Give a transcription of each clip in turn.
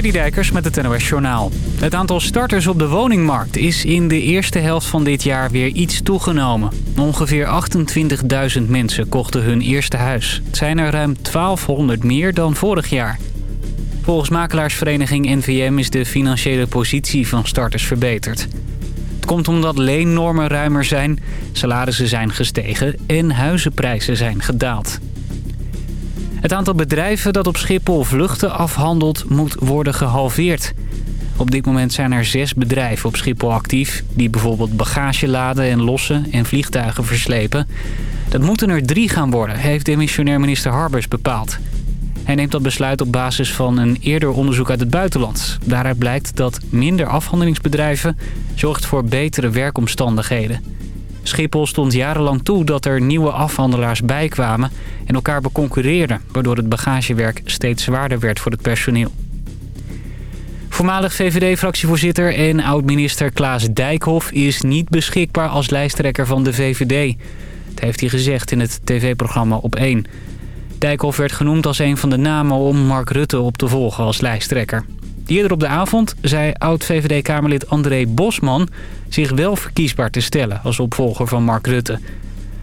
Dijkers met het NOS Journaal. Het aantal starters op de woningmarkt is in de eerste helft van dit jaar weer iets toegenomen. Ongeveer 28.000 mensen kochten hun eerste huis. Het zijn er ruim 1200 meer dan vorig jaar. Volgens makelaarsvereniging NVM is de financiële positie van starters verbeterd. Het komt omdat leennormen ruimer zijn, salarissen zijn gestegen en huizenprijzen zijn gedaald. Het aantal bedrijven dat op Schiphol vluchten afhandelt moet worden gehalveerd. Op dit moment zijn er zes bedrijven op Schiphol actief... die bijvoorbeeld bagage laden en lossen en vliegtuigen verslepen. Dat moeten er drie gaan worden, heeft demissionair minister Harbers bepaald. Hij neemt dat besluit op basis van een eerder onderzoek uit het buitenland. Daaruit blijkt dat minder afhandelingsbedrijven zorgt voor betere werkomstandigheden. Schiphol stond jarenlang toe dat er nieuwe afhandelaars bijkwamen en elkaar beconcurreerden... waardoor het bagagewerk steeds zwaarder werd voor het personeel. Voormalig VVD-fractievoorzitter en oud-minister Klaas Dijkhoff is niet beschikbaar als lijsttrekker van de VVD. Dat heeft hij gezegd in het tv-programma Op 1. Dijkhoff werd genoemd als een van de namen om Mark Rutte op te volgen als lijsttrekker. Eerder op de avond zei oud-VVD-Kamerlid André Bosman zich wel verkiesbaar te stellen als opvolger van Mark Rutte.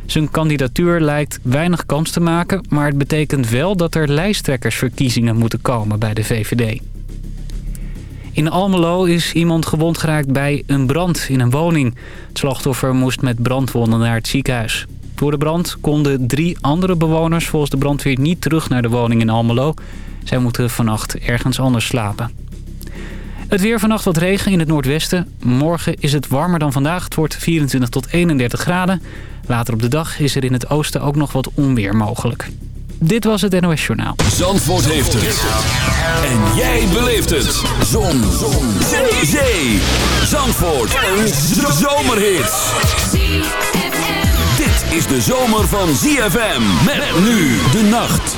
Zijn kandidatuur lijkt weinig kans te maken, maar het betekent wel dat er lijsttrekkersverkiezingen moeten komen bij de VVD. In Almelo is iemand gewond geraakt bij een brand in een woning. Het slachtoffer moest met brandwonden naar het ziekenhuis. Door de brand konden drie andere bewoners volgens de brandweer niet terug naar de woning in Almelo. Zij moeten vannacht ergens anders slapen. Het weer vannacht wat regen in het noordwesten. Morgen is het warmer dan vandaag. Het wordt 24 tot 31 graden. Later op de dag is er in het oosten ook nog wat onweer mogelijk. Dit was het NOS Journaal. Zandvoort heeft het. En jij beleeft het. Zon. Zon. Zee. Zee. Zandvoort. Een zomerhit. Dit is de zomer van ZFM. Met nu de nacht.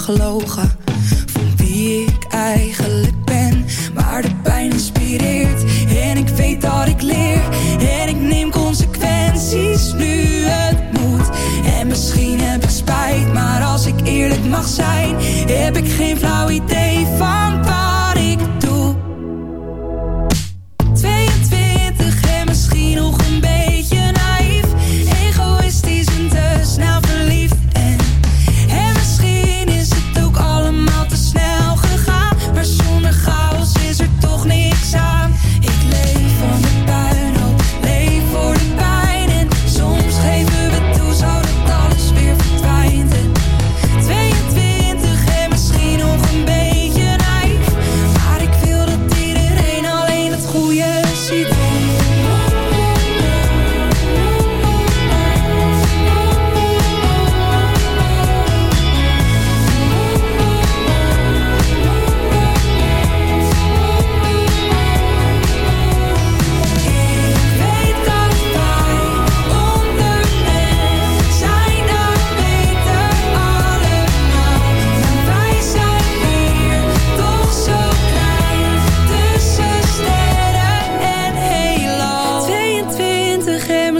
gelogen.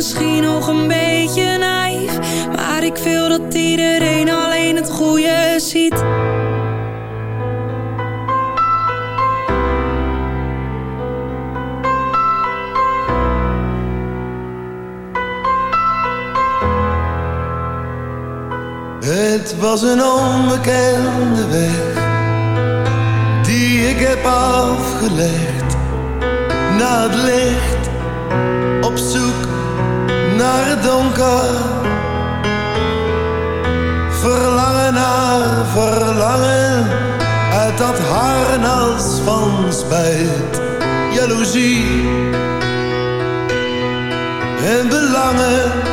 misschien nog een beetje naïef Maar ik wil dat iedereen alleen het goede ziet. Het was een onbekende weg Die ik heb afgelegd. Na het licht donker. Verlangen naar verlangen uit dat harnas van spijt, jaloezie en belangen.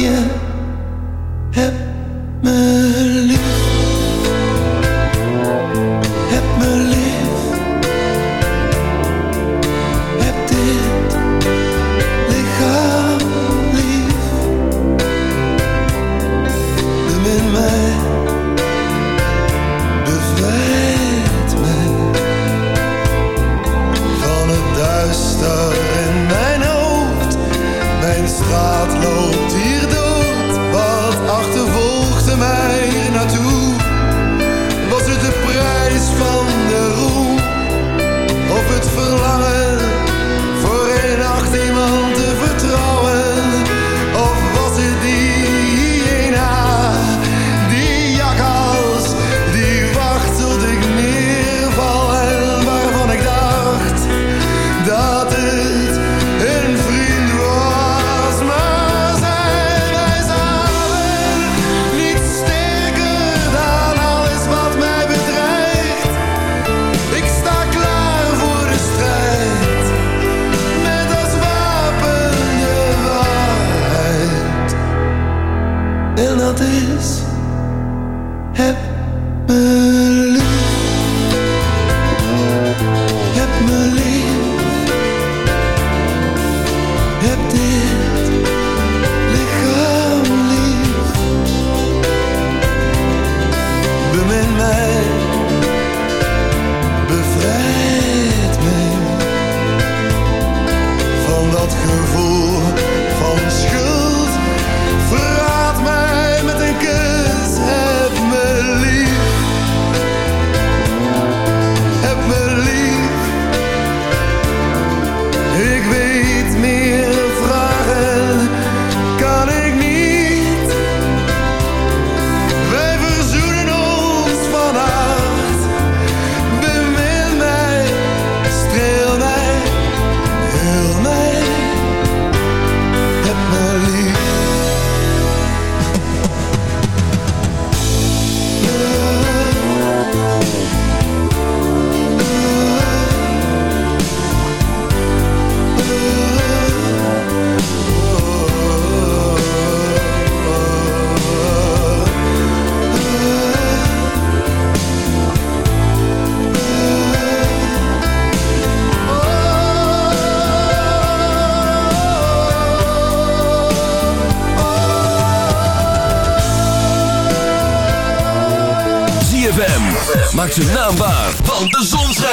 Yeah.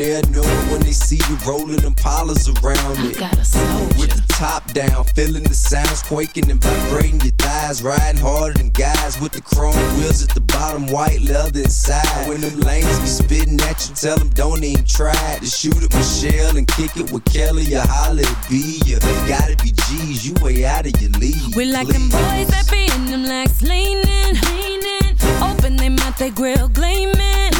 There. Know when they see you rolling them polars around it. got a soldier. With the top down, feeling the sounds quaking and vibrating your thighs, riding harder than guys with the chrome wheels at the bottom, white leather inside. When them lanes be spitting at you, tell them don't even try to shoot at Michelle and kick it with Kelly or holla at B. You gotta be G's, you way out of your league. We like them boys that be in them legs leaning, leaning. Open their mouth, they grill gleaming.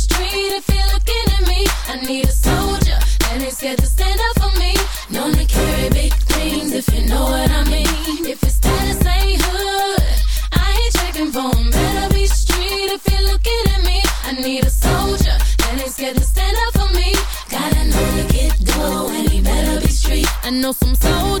and know some soldiers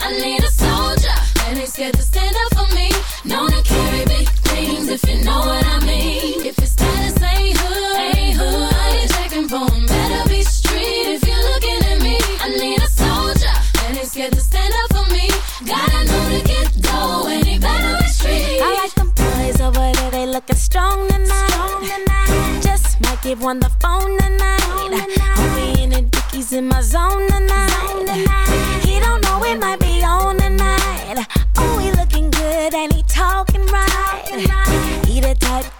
I need a soldier that ain't scared to stand up for me. Known to carry big things if you know what I mean. If status ain't hood, ain't hood, I ain't checking for them. Better be street if you're looking at me. I need a soldier that ain't scared to stand up for me. Gotta know to get dough and he better be street. I like them boys over there, they looking strong tonight. Just might give one the phone tonight. In the dickies in my zone tonight. He don't know it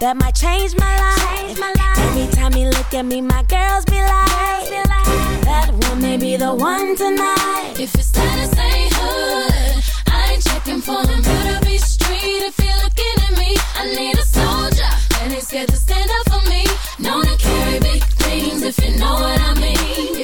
that might change my life. Every time he look at me, my girls be like, that one may be the one tonight. If your status ain't hood, I ain't checking for them. Better be street if you're looking at me. I need a soldier that ain't scared to stand up for me. Known to carry big things if you know what I mean.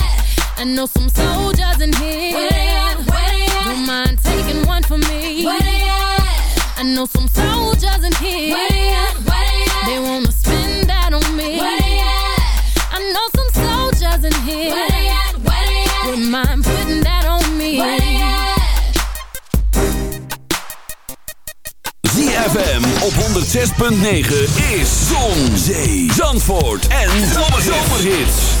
I know some soldiers in here. Where they at? Where they at? Don't mind taking one for me. Where they at? I know some soldiers in here. Where they at? Where they at? They wanna spend that on me. Where they at? I know some soldiers in here. Where they at? Where they at? Wouldn't mind putting that on me. Where they at? ZFM op 106.9 is Zon, Zee, Zandvoort en Zomerhits. Sometimes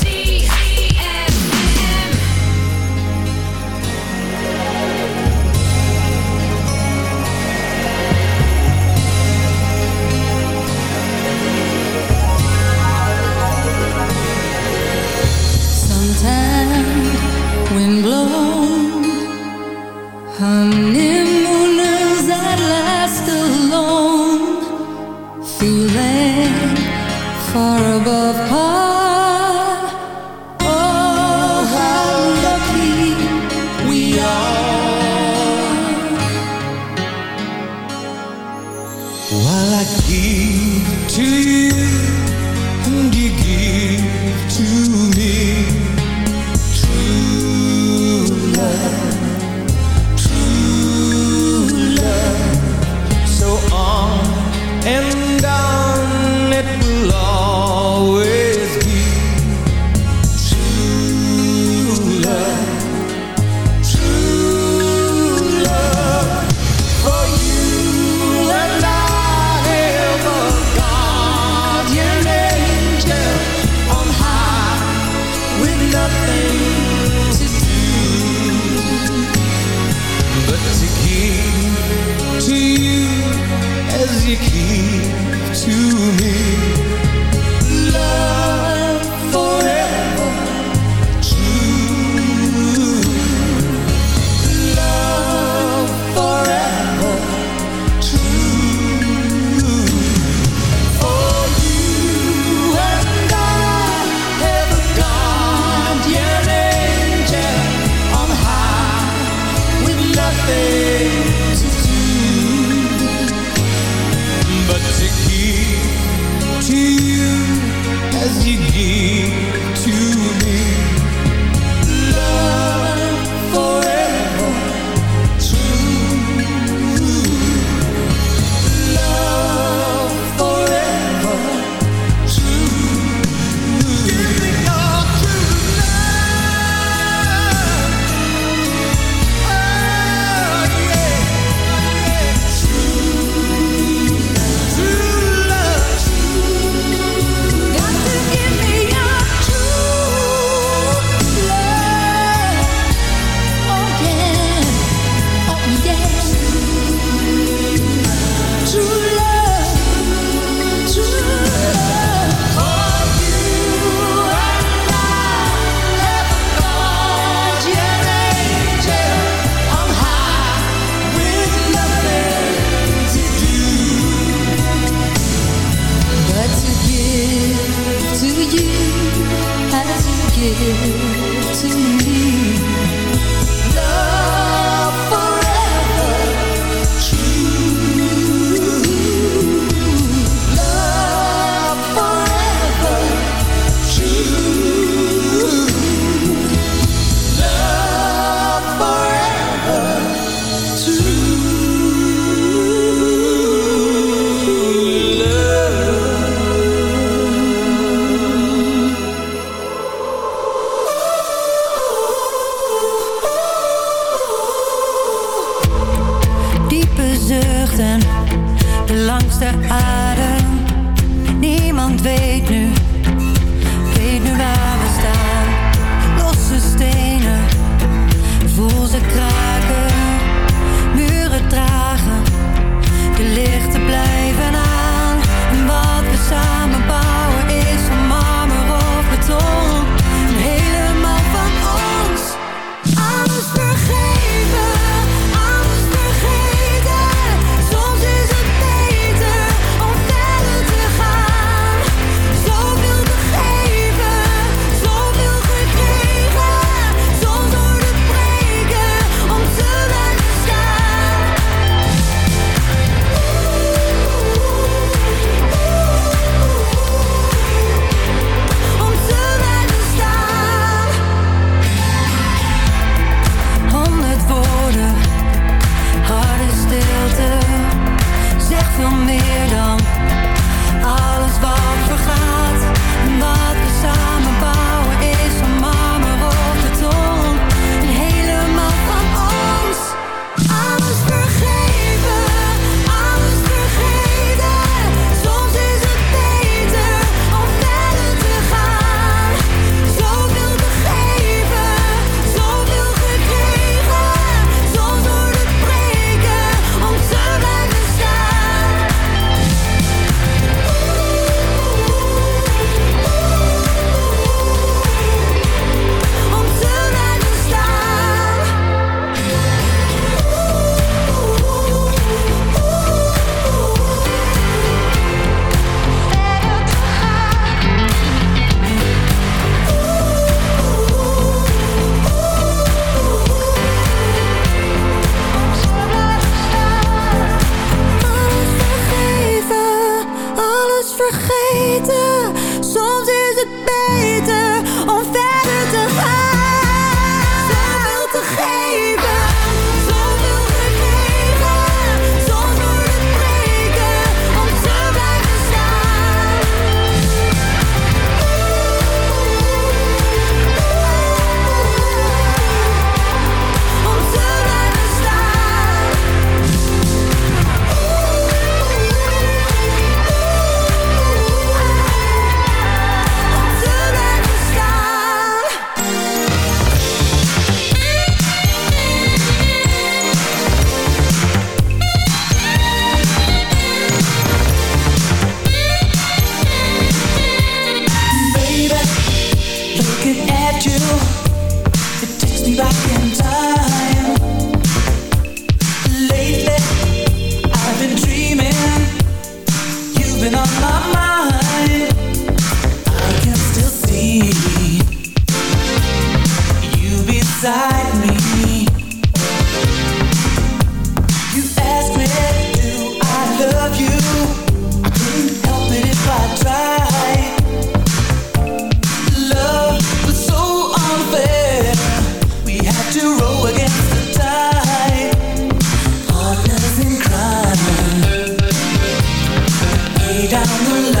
down the line.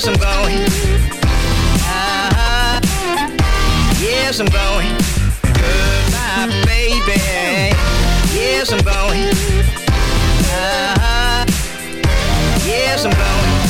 Yes, I'm going. Uh-huh. Yes, I'm going. Goodbye, baby. Yes, I'm going. Uh-huh. Yes, I'm going.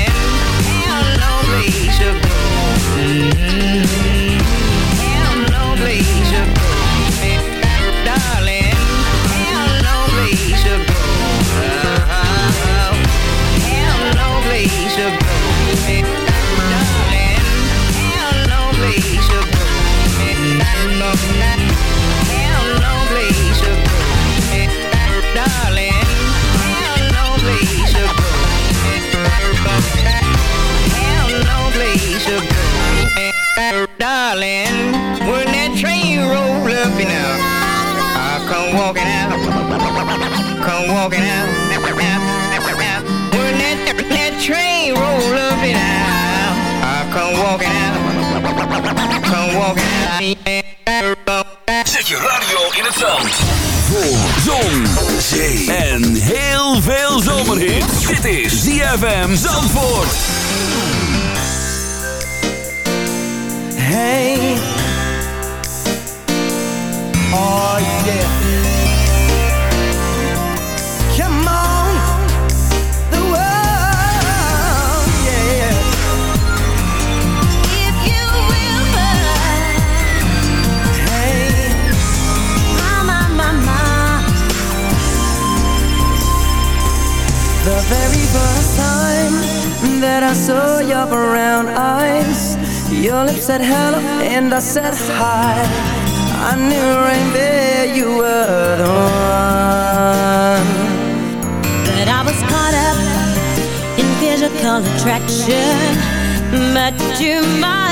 come walking out. When that, that train roll up and out, I come walking out. Come walking out. Zet je radio in het zand. Voor zon, zee en heel veel zomerhit. Dit is ZFM Zandvoort. Hey. Oh yeah. that I saw your brown eyes Your lips said hello and I said hi. I knew right there you were the one. But I was caught up in physical attraction. But you might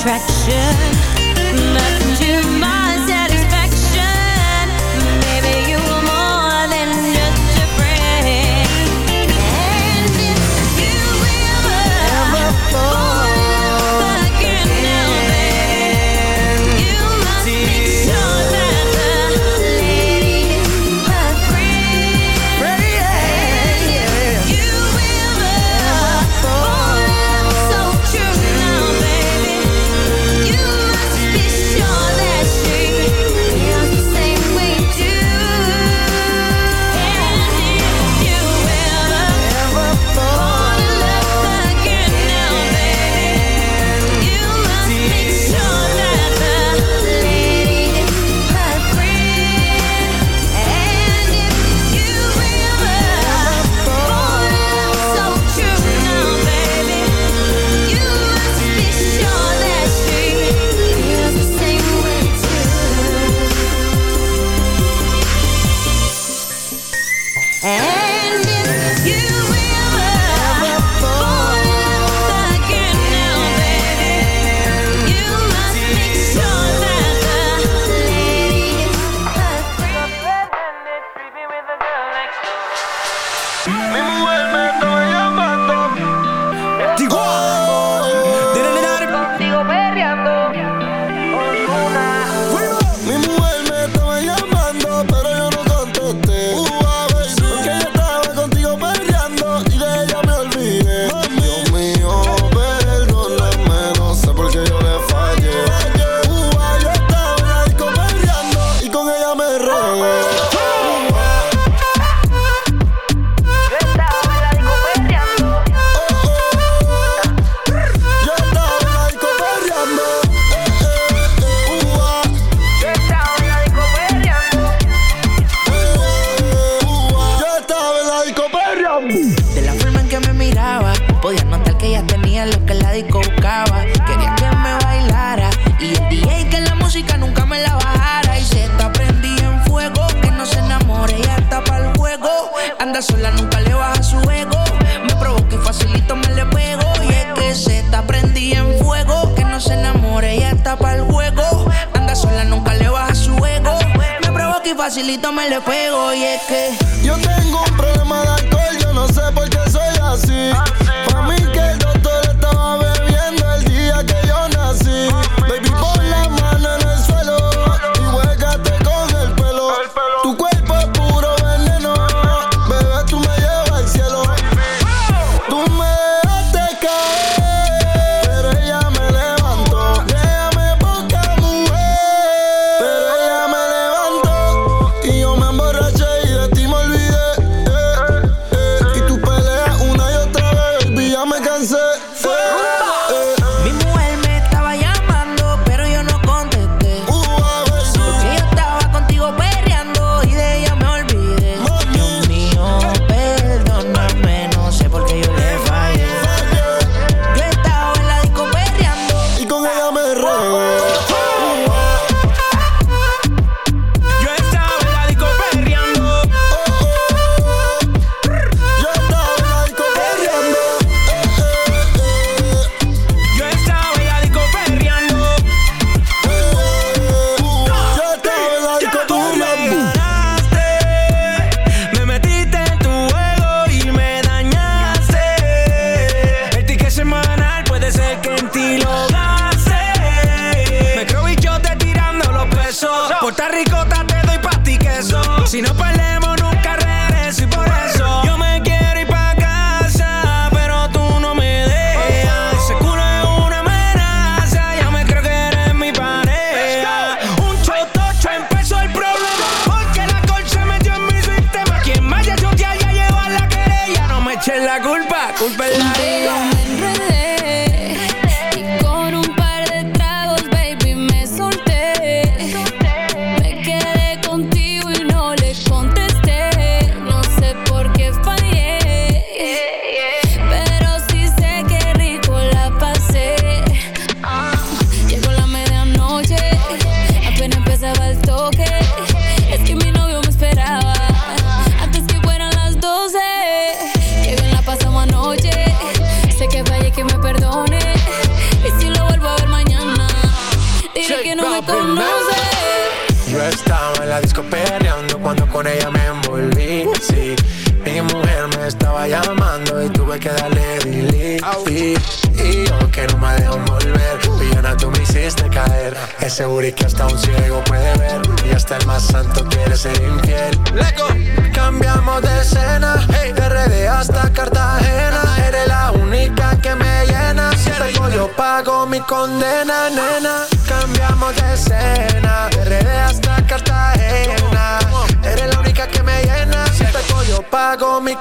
attraction.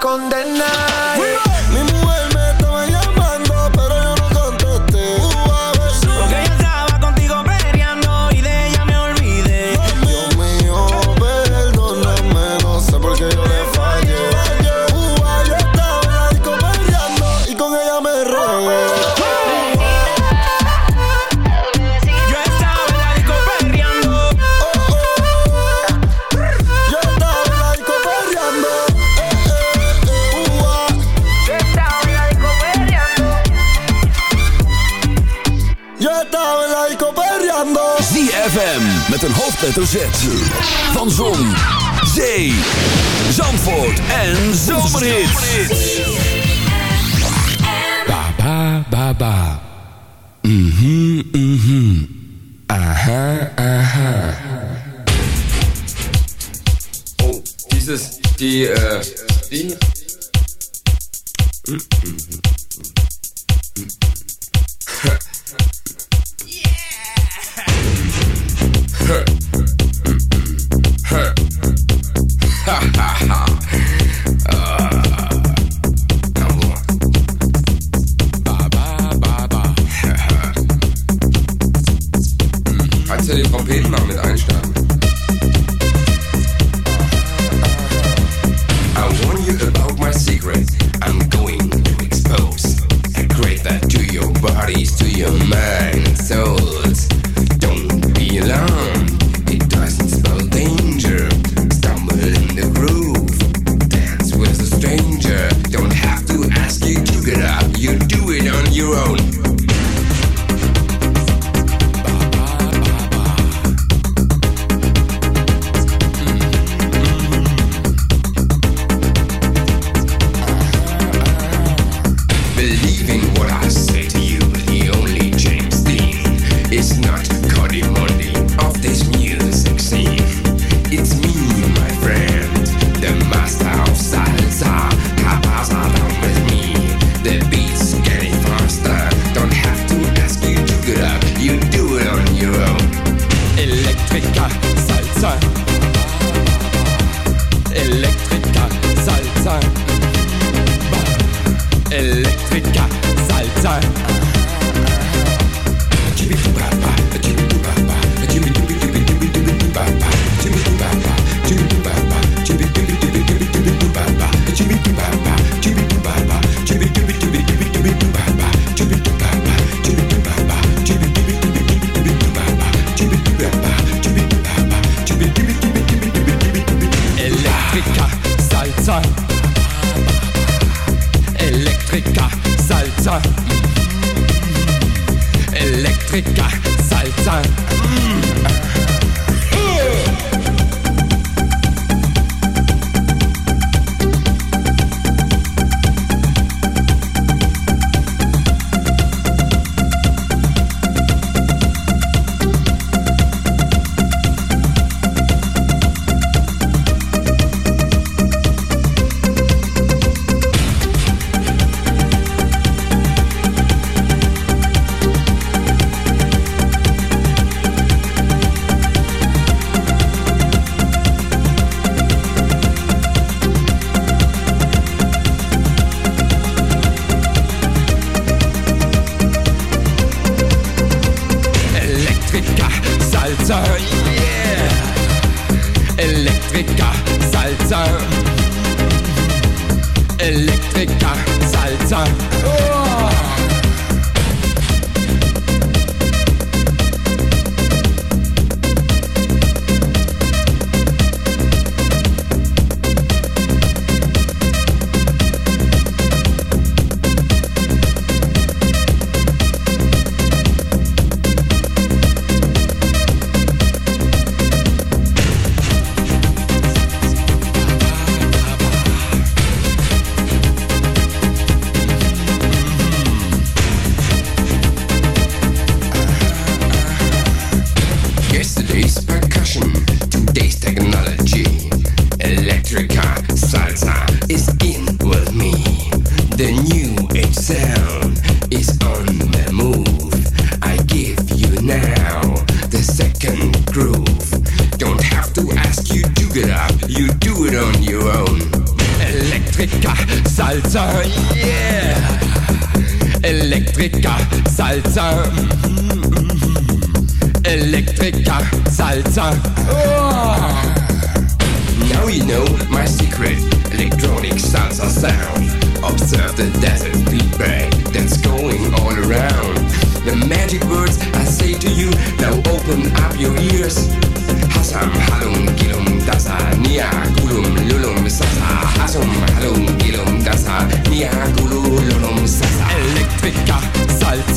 condena Zet van Zon, Zee, Zandvoort en Zomerhit. Ba, ba, ba, ba.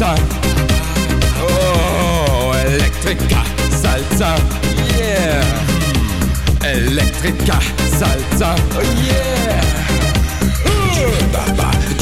Salsa. Oh, electrica salsa. Yeah. Electrica salsa. Oh yeah. Electrica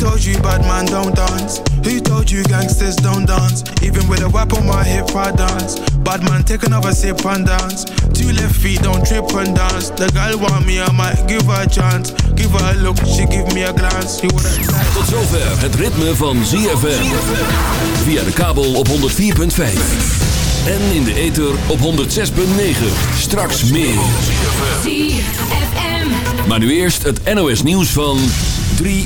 Who told you bad man don't dance? Who told you gangsters don't dance? Even with a whip on my hip, I dance. Bad man, take another sip and dance. Two left feet, don't trip and dance. The girl want me, I might give her a chance. Give her a look, she give me a glance. You would Tot zover het ritme van ZFM. Via de kabel op 104.5. En in de ether op 106.9. Straks meer. Maar nu eerst het NOS nieuws van 3